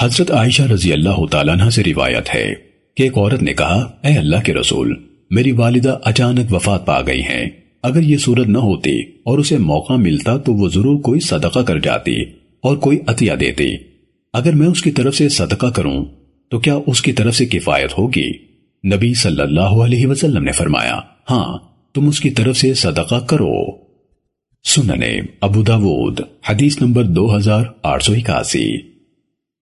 حضرت عائشہ رضی اللہ تعالیٰ عنہ سے روایت ہے کہ ایک عورت نے کہا، اے اللہ کے رسول، میری والدہ اچانک وفات پا گئی ہیں۔ اگر یہ صورت نہ ہوتی اور اسے موقع ملتا تو وہ ضرور کوئی صدقہ کر جاتی اور کوئی عطیہ دیتی۔ اگر میں اس کی طرف سے صدقہ کروں تو کیا اس کی طرف سے کفایت ہوگی؟ نبی صلی اللہ علیہ وسلم نے فرمایا ہاں تم اس کی طرف سے صدقہ کرو۔ سننے ابو داود، حدیث نمبر دو ہزار آٹھ سو اکاسی۔